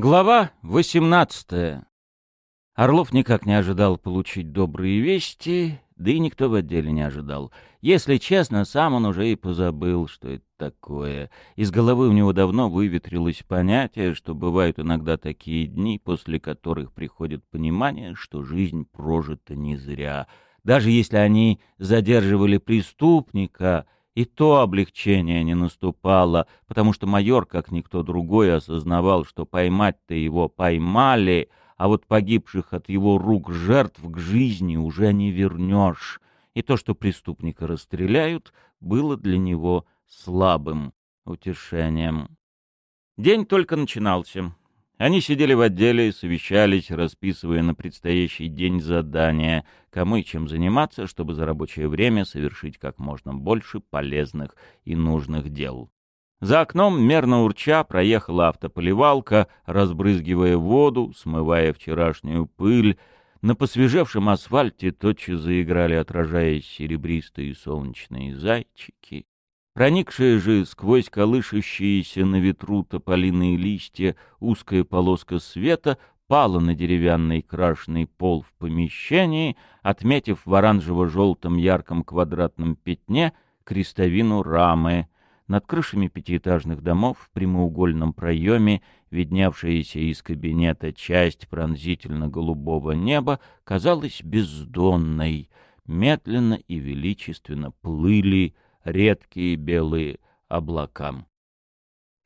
Глава 18. Орлов никак не ожидал получить добрые вести, да и никто в отделе не ожидал. Если честно, сам он уже и позабыл, что это такое. Из головы у него давно выветрилось понятие, что бывают иногда такие дни, после которых приходит понимание, что жизнь прожита не зря. Даже если они задерживали преступника — и то облегчение не наступало, потому что майор, как никто другой, осознавал, что поймать-то его поймали, а вот погибших от его рук жертв к жизни уже не вернешь. И то, что преступника расстреляют, было для него слабым утешением. День только начинался. Они сидели в отделе и совещались, расписывая на предстоящий день задания, кому и чем заниматься, чтобы за рабочее время совершить как можно больше полезных и нужных дел. За окном, мерно урча, проехала автополивалка, разбрызгивая воду, смывая вчерашнюю пыль. На посвежевшем асфальте тотчас заиграли, отражаясь серебристые солнечные зайчики. Проникшая же сквозь колышущиеся на ветру тополиные листья узкая полоска света пала на деревянный крашеный пол в помещении, отметив в оранжево-желтом ярком квадратном пятне крестовину рамы. Над крышами пятиэтажных домов в прямоугольном проеме, виднявшаяся из кабинета часть пронзительно-голубого неба, казалась бездонной. Медленно и величественно плыли редкие белые облака.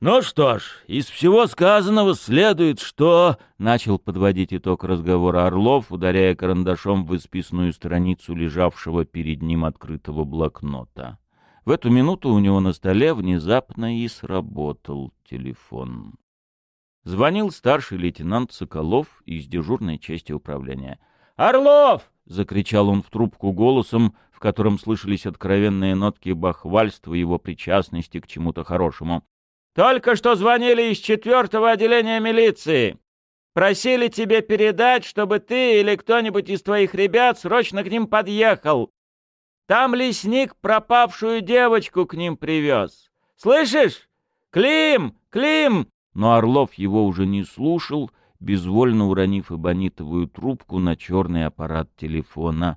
«Ну что ж, из всего сказанного следует, что...» — начал подводить итог разговора Орлов, ударяя карандашом в исписанную страницу лежавшего перед ним открытого блокнота. В эту минуту у него на столе внезапно и сработал телефон. Звонил старший лейтенант Соколов из дежурной части управления. «Орлов!» — закричал он в трубку голосом, котором слышались откровенные нотки бахвальства его причастности к чему-то хорошему. «Только что звонили из четвертого отделения милиции. Просили тебе передать, чтобы ты или кто-нибудь из твоих ребят срочно к ним подъехал. Там лесник пропавшую девочку к ним привез. Слышишь? Клим! Клим!» Но Орлов его уже не слушал, безвольно уронив эбонитовую трубку на черный аппарат телефона.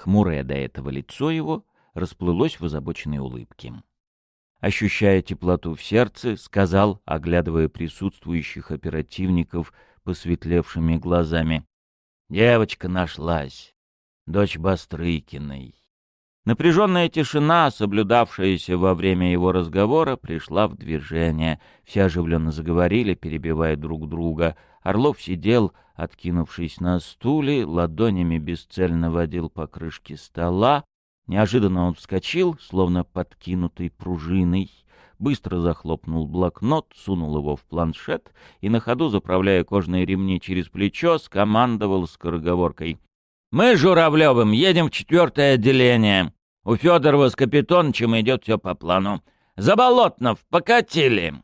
Хмурое до этого лицо его расплылось в озабоченной улыбке. Ощущая теплоту в сердце, сказал, оглядывая присутствующих оперативников посветлевшими глазами. «Девочка нашлась, дочь Бастрыкиной». Напряженная тишина, соблюдавшаяся во время его разговора, пришла в движение. Все оживленно заговорили, перебивая друг друга. Орлов сидел, откинувшись на стуле, ладонями бесцельно водил по крышке стола. Неожиданно он вскочил, словно подкинутый пружиной, быстро захлопнул блокнот, сунул его в планшет и на ходу, заправляя кожные ремни через плечо, скомандовал скороговоркой. «Мы с Журавлевым едем в четвертое отделение. У Федорова с Капитонычем идет все по плану. Заболотнов, покатили!»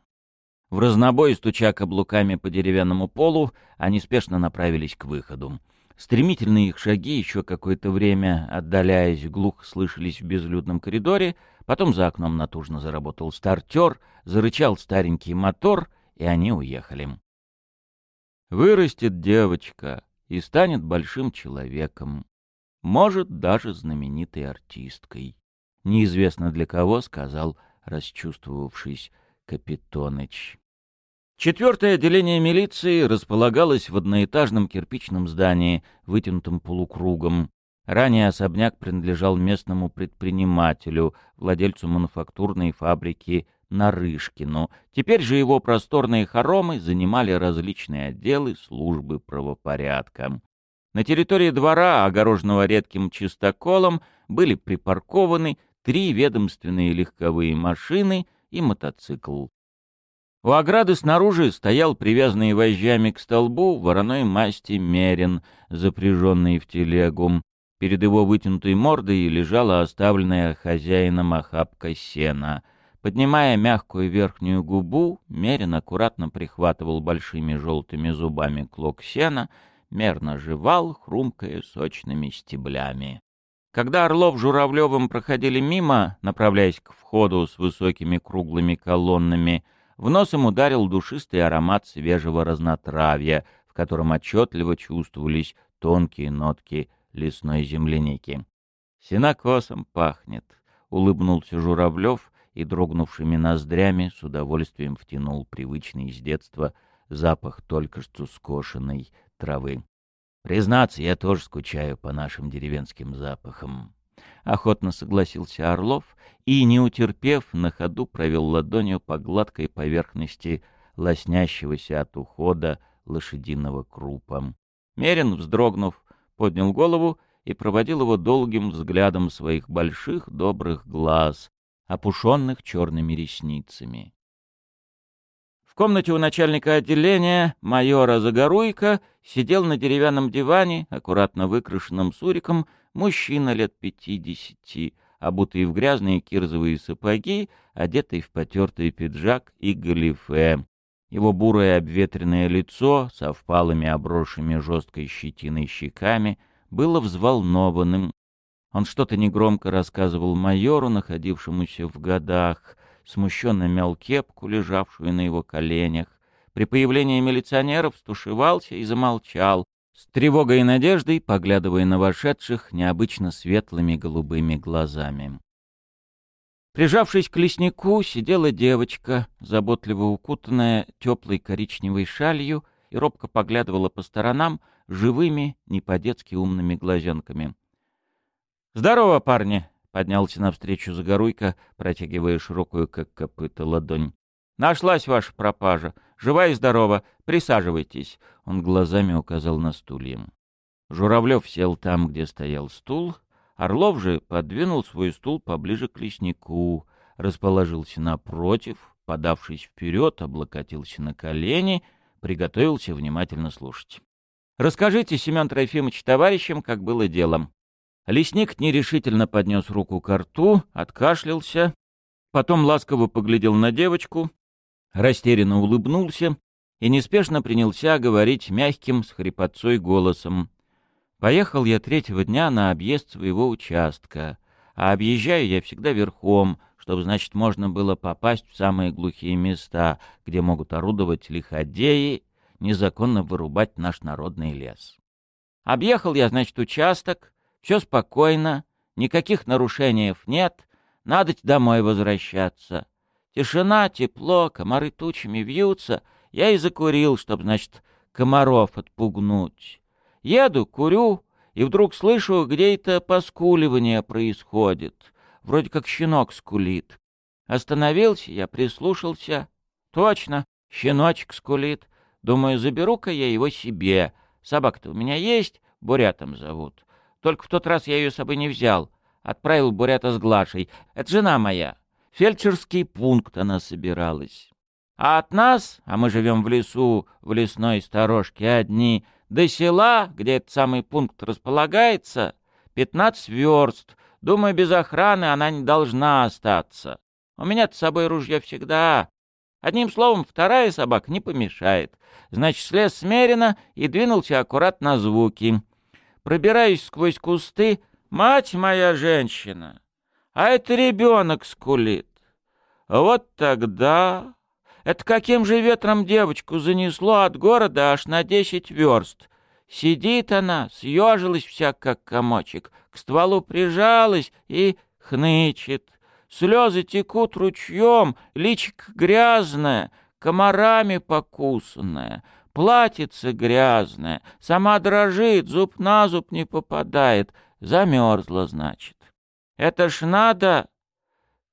В разнобой, стуча каблуками по деревянному полу, они спешно направились к выходу. Стремительные их шаги, еще какое-то время отдаляясь, глухо слышались в безлюдном коридоре, потом за окном натужно заработал стартер, зарычал старенький мотор, и они уехали. Вырастет девочка и станет большим человеком, может, даже знаменитой артисткой. Неизвестно для кого, сказал, расчувствовавшись, Капитоныч. Четвертое отделение милиции располагалось в одноэтажном кирпичном здании, вытянутом полукругом. Ранее особняк принадлежал местному предпринимателю, владельцу мануфактурной фабрики Нарышкину. Теперь же его просторные хоромы занимали различные отделы службы правопорядка. На территории двора, огороженного редким чистоколом, были припаркованы три ведомственные легковые машины — и мотоцикл. У ограды снаружи стоял привязанный вожжами к столбу вороной масти мерин, запряженный в телегу. Перед его вытянутой мордой лежала оставленная хозяином охапка сена. Поднимая мягкую верхнюю губу, Мерин аккуратно прихватывал большими желтыми зубами клок сена, мерно жевал, хрумкая сочными стеблями. Когда Орлов с Журавлевым проходили мимо, направляясь к входу с высокими круглыми колоннами, в нос им ударил душистый аромат свежего разнотравья, в котором отчетливо чувствовались тонкие нотки лесной земляники. «Синокосом пахнет», — улыбнулся Журавлев и дрогнувшими ноздрями с удовольствием втянул привычный из детства запах только что скошенной травы. «Признаться, я тоже скучаю по нашим деревенским запахам». Охотно согласился Орлов и, не утерпев, на ходу провел ладонью по гладкой поверхности лоснящегося от ухода лошадиного крупа. Мерин, вздрогнув, поднял голову и проводил его долгим взглядом своих больших добрых глаз, опушенных черными ресницами. Комнате у начальника отделения майора Загоруйка сидел на деревянном диване, аккуратно выкрашенном суриком, мужчина лет пятидесяти, обутый в грязные кирзовые сапоги, одетый в потертый пиджак и галифе. Его бурое обветренное лицо со впалыми обросшими жесткой щетиной щеками было взволнованным. Он что-то негромко рассказывал майору, находившемуся в годах, смущенно мял кепку, лежавшую на его коленях. При появлении милиционеров стушевался и замолчал, с тревогой и надеждой поглядывая на вошедших необычно светлыми голубыми глазами. Прижавшись к леснику, сидела девочка, заботливо укутанная теплой коричневой шалью, и робко поглядывала по сторонам живыми, не по-детски умными глазенками. «Здорово, парни!» — поднялся навстречу Загоруйка, протягивая широкую, как копыта, ладонь. «Нашлась ваша пропажа. Жива и здорова. Присаживайтесь!» Он глазами указал на стулья. Журавлев сел там, где стоял стул, Орлов же подвинул свой стул поближе к леснику, расположился напротив, подавшись вперед, облокотился на колени, приготовился внимательно слушать. «Расскажите, Семен Трофимович, товарищам, как было делом». Лесник нерешительно поднес руку к рту, откашлялся, потом ласково поглядел на девочку, растерянно улыбнулся и неспешно принялся говорить мягким с хрипотцой голосом. Поехал я третьего дня на объезд своего участка, а объезжаю я всегда верхом, чтобы, значит, можно было попасть в самые глухие места, где могут орудовать лиходеи, незаконно вырубать наш народный лес. Объехал я, значит, участок, все спокойно, никаких нарушений нет, надо домой возвращаться. Тишина, тепло, комары тучами вьются, я и закурил, чтобы, значит, комаров отпугнуть. Еду, курю, и вдруг слышу, где это поскуливание происходит. Вроде как щенок скулит. Остановился я, прислушался. Точно, щеночек скулит. Думаю, заберу-ка я его себе. Собака-то у меня есть, Бурятом зовут. Только в тот раз я ее с собой не взял. Отправил Бурята с Глашей. Это жена моя. Фельдшерский пункт она собиралась. А от нас, а мы живем в лесу, в лесной сторожке одни, до села, где этот самый пункт располагается, пятнадцать верст. Думаю, без охраны она не должна остаться. У меня-то с собой ружье всегда. Одним словом, вторая собака не помешает. Значит, слез смеренно и двинулся аккуратно на звуки. Пробираюсь сквозь кусты. Мать моя женщина! А это ребенок скулит. Вот тогда... Это каким же ветром девочку занесло от города аж на десять верст? Сидит она, съежилась вся, как комочек, к стволу прижалась и хнычет. Слезы текут ручьем, личик грязное, комарами покусанное, платьице грязное, сама дрожит, зуб на зуб не попадает, замерзла, значит. Это ж надо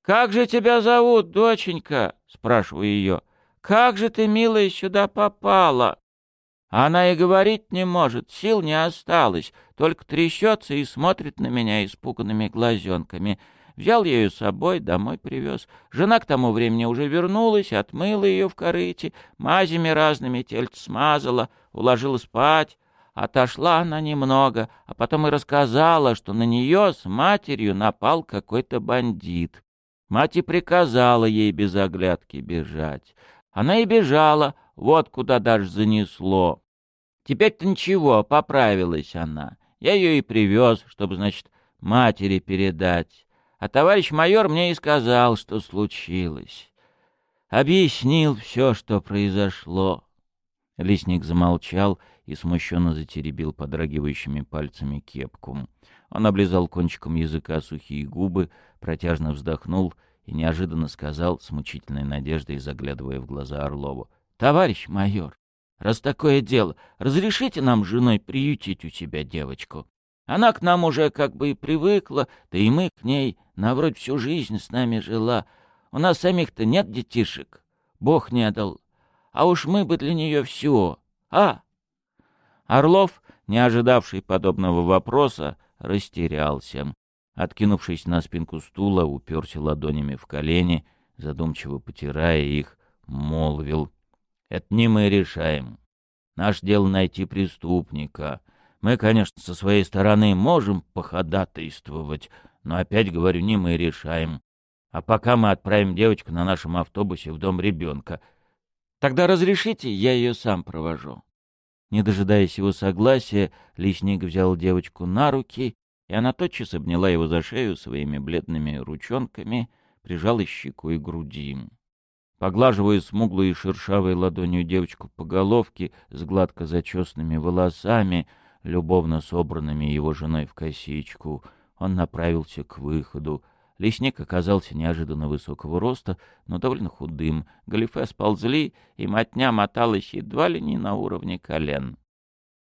«Как же тебя зовут, доченька?» — спрашиваю ее. «Как же ты, милая, сюда попала?» Она и говорить не может, сил не осталось, только трясется и смотрит на меня испуганными глазенками. Взял ее с собой, домой привез. Жена к тому времени уже вернулась, отмыла ее в корыте, мазями разными тельце смазала, уложила спать. Отошла она немного, а потом и рассказала, что на нее с матерью напал какой-то бандит. Мать и приказала ей без оглядки бежать. Она и бежала, вот куда даже занесло. Теперь-то ничего, поправилась она. Я ее и привез, чтобы, значит, матери передать. А товарищ майор мне и сказал, что случилось. Объяснил все, что произошло. Лесник замолчал и смущенно затеребил подрагивающими пальцами кепку. Он облизал кончиком языка сухие губы, протяжно вздохнул и неожиданно сказал с мучительной надеждой, заглядывая в глаза Орлову. — Товарищ майор, раз такое дело, разрешите нам с женой приютить у себя девочку? Она к нам уже как бы и привыкла, да и мы к ней, на вроде всю жизнь с нами жила. У нас самих-то нет детишек, Бог не дал. А уж мы бы для нее все, а? Орлов, не ожидавший подобного вопроса, растерялся. Откинувшись на спинку стула, уперся ладонями в колени, задумчиво потирая их, молвил. «Это не мы решаем. Наш дело найти преступника. Мы, конечно, со своей стороны можем походатайствовать, но опять говорю, не мы решаем. А пока мы отправим девочку на нашем автобусе в дом ребенка. Тогда разрешите, я ее сам провожу». Не дожидаясь его согласия, лесник взял девочку на руки и она тотчас обняла его за шею своими бледными ручонками, прижала щекой к груди. Поглаживая смуглой и шершавой ладонью девочку по головке с гладко зачесанными волосами, любовно собранными его женой в косичку, он направился к выходу. Лесник оказался неожиданно высокого роста, но довольно худым. Галифе сползли, и мотня моталась едва ли не на уровне колен.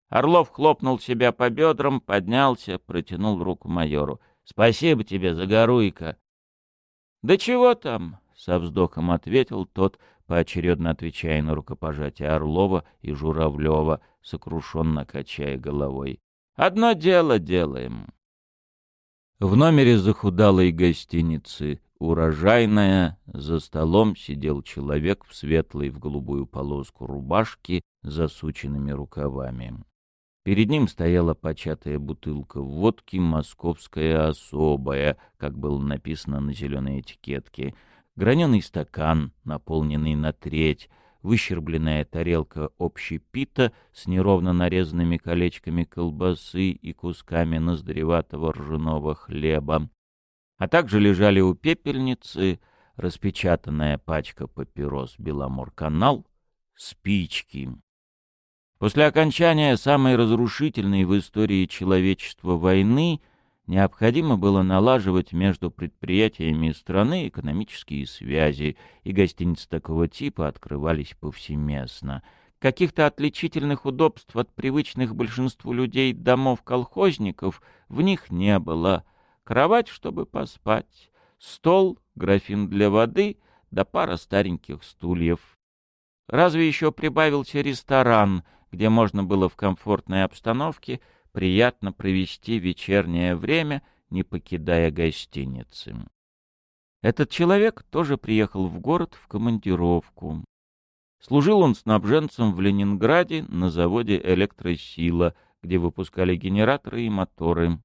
Орлов хлопнул себя по бедрам, поднялся, протянул руку майору. — Спасибо тебе, Загоруйка. — Да чего там? — со вздохом ответил тот, поочередно отвечая на рукопожатие Орлова и Журавлева, сокрушенно качая головой. — Одно дело делаем. В номере захудалой гостиницы «Урожайная» за столом сидел человек в светлой в голубую полоску рубашке с засученными рукавами. Перед ним стояла початая бутылка водки «Московская особая», как было написано на зеленой этикетке, граненый стакан, наполненный на треть, выщербленная тарелка общепита с неровно нарезанными колечками колбасы и кусками ноздреватого ржаного хлеба, а также лежали у пепельницы распечатанная пачка папирос «Беломор-канал», спички, После окончания самой разрушительной в истории человечества войны необходимо было налаживать между предприятиями страны экономические связи, и гостиницы такого типа открывались повсеместно. Каких-то отличительных удобств от привычных большинству людей домов колхозников в них не было. Кровать, чтобы поспать, стол, графин для воды да пара стареньких стульев. Разве еще прибавился ресторан — где можно было в комфортной обстановке приятно провести вечернее время, не покидая гостиницы. Этот человек тоже приехал в город в командировку. Служил он снабженцем в Ленинграде на заводе «Электросила», где выпускали генераторы и моторы.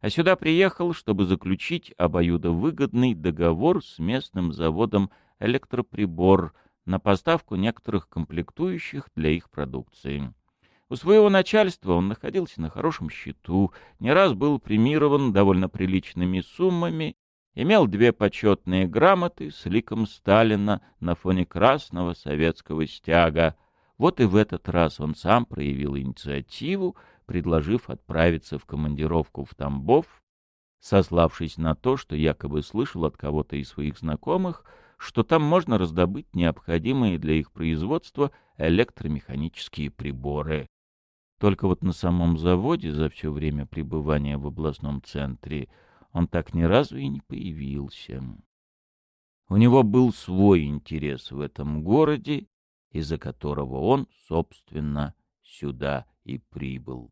А сюда приехал, чтобы заключить обоюдовыгодный договор с местным заводом «Электроприбор», на поставку некоторых комплектующих для их продукции. У своего начальства он находился на хорошем счету, не раз был премирован довольно приличными суммами, имел две почетные грамоты с ликом Сталина на фоне красного советского стяга. Вот и в этот раз он сам проявил инициативу, предложив отправиться в командировку в Тамбов, сославшись на то, что якобы слышал от кого-то из своих знакомых, что там можно раздобыть необходимые для их производства электромеханические приборы. Только вот на самом заводе за все время пребывания в областном центре он так ни разу и не появился. У него был свой интерес в этом городе, из-за которого он, собственно, сюда и прибыл.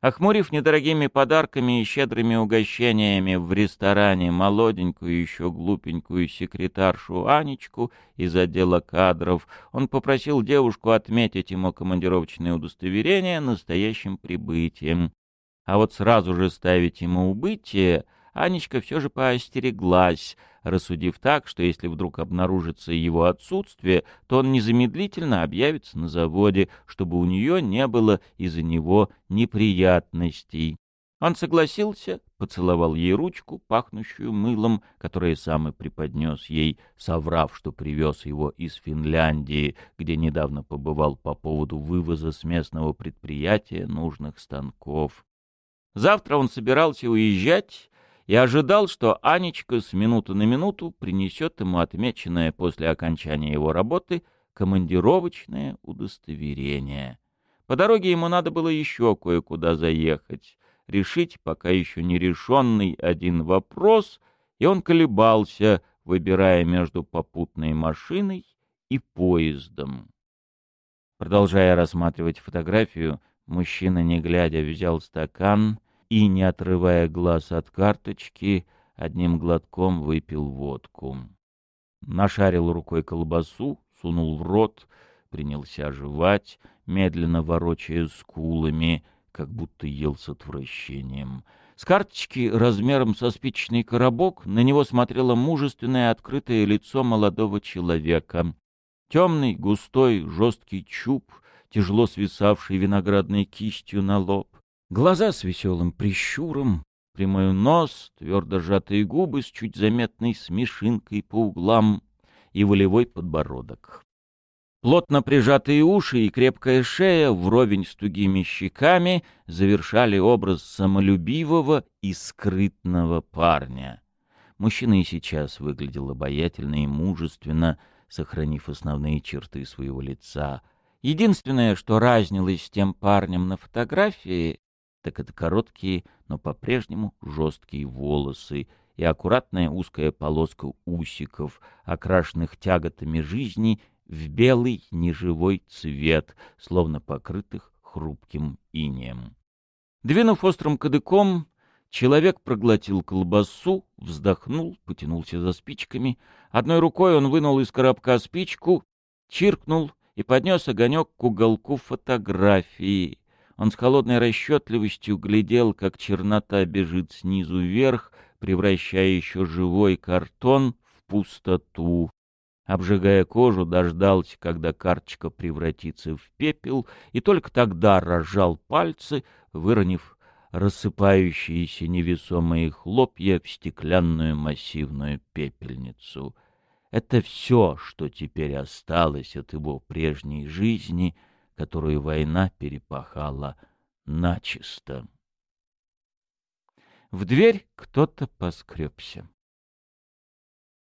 Охмурив недорогими подарками и щедрыми угощениями в ресторане молоденькую еще глупенькую секретаршу Анечку из отдела кадров, он попросил девушку отметить ему командировочное удостоверение настоящим прибытием. А вот сразу же ставить ему убытие Анечка все же поостереглась, рассудив так, что если вдруг обнаружится его отсутствие, то он незамедлительно объявится на заводе, чтобы у нее не было из-за него неприятностей. Он согласился, поцеловал ей ручку, пахнущую мылом, которое сам и преподнес ей, соврав, что привез его из Финляндии, где недавно побывал по поводу вывоза с местного предприятия нужных станков. Завтра он собирался уезжать и ожидал, что Анечка с минуты на минуту принесет ему отмеченное после окончания его работы командировочное удостоверение. По дороге ему надо было еще кое-куда заехать решить пока еще не решенный один вопрос, и он колебался, выбирая между попутной машиной и поездом. Продолжая рассматривать фотографию, мужчина, не глядя, взял стакан и, не отрывая глаз от карточки, одним глотком выпил водку. Нашарил рукой колбасу, сунул в рот, принялся жевать, медленно ворочая скулами — как будто ел с отвращением. С карточки размером со спичечный коробок на него смотрело мужественное открытое лицо молодого человека. Темный, густой, жесткий чуб, тяжело свисавший виноградной кистью на лоб. Глаза с веселым прищуром, прямой нос, твердо сжатые губы с чуть заметной смешинкой по углам и волевой подбородок. Плотно прижатые уши и крепкая шея вровень с тугими щеками завершали образ самолюбивого и скрытного парня. Мужчина и сейчас выглядел обаятельно и мужественно, сохранив основные черты своего лица. Единственное, что разнилось с тем парнем на фотографии, так это короткие, но по-прежнему жесткие волосы и аккуратная узкая полоска усиков, окрашенных тяготами жизни в белый неживой цвет, словно покрытых хрупким инеем. Двинув острым кадыком, человек проглотил колбасу, вздохнул, потянулся за спичками. Одной рукой он вынул из коробка спичку, чиркнул и поднес огонек к уголку фотографии. Он с холодной расчетливостью глядел, как чернота бежит снизу вверх, превращая еще живой картон в пустоту обжигая кожу, дождался, когда карточка превратится в пепел, и только тогда разжал пальцы, выронив рассыпающиеся невесомые хлопья в стеклянную массивную пепельницу. Это все, что теперь осталось от его прежней жизни, которую война перепахала начисто. В дверь кто-то поскребся.